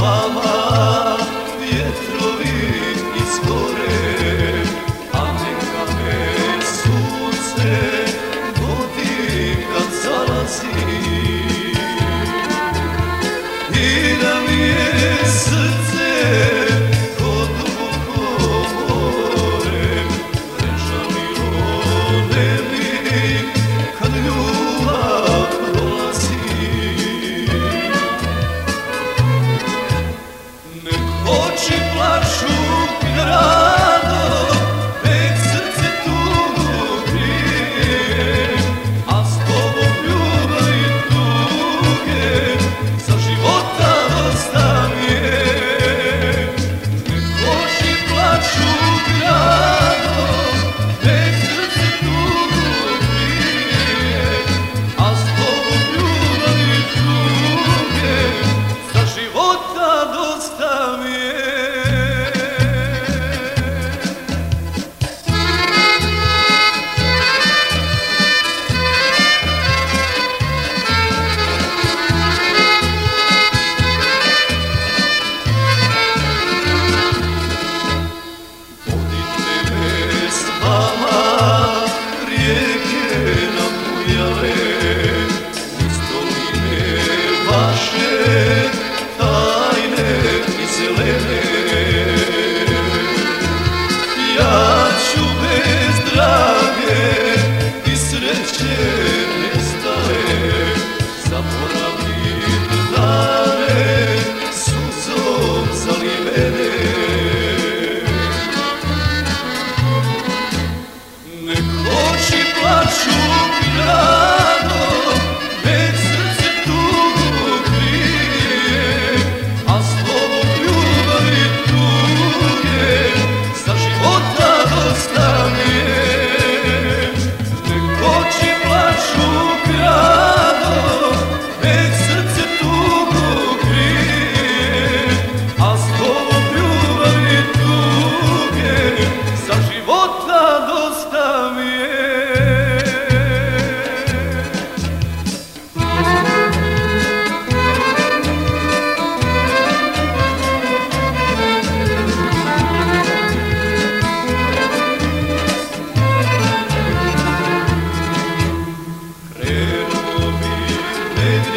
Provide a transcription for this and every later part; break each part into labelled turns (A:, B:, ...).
A: vama vjetrovi iskore, a neka me sunce vodi kad zalazi. I da mi je nestaje, zaboravim da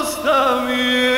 A: costa mia